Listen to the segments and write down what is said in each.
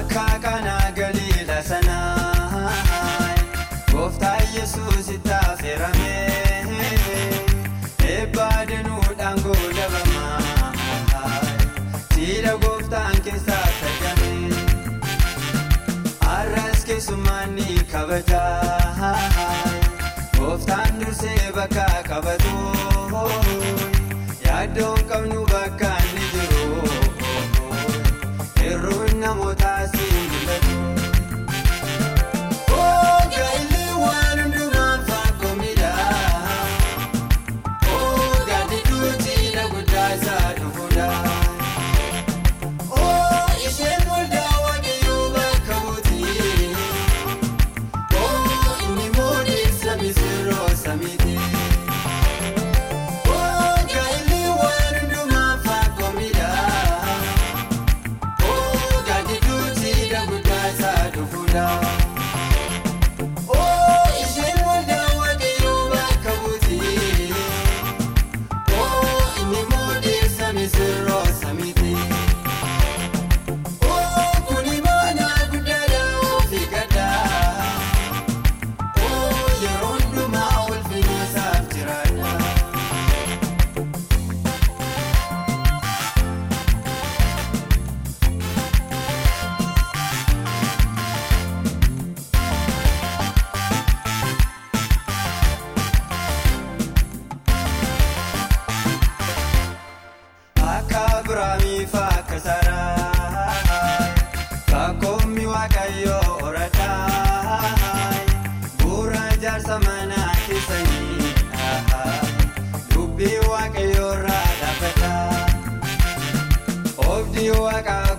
Akka kana galiila sana gooftaa Yesuus itti feeramee eebbaa denuudhaan godhabama siidha gooftaan keessaa fayyame har'as keessummaan ni kabajaa gooftaan dursee bakka. you, oh, I got.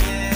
Yeah.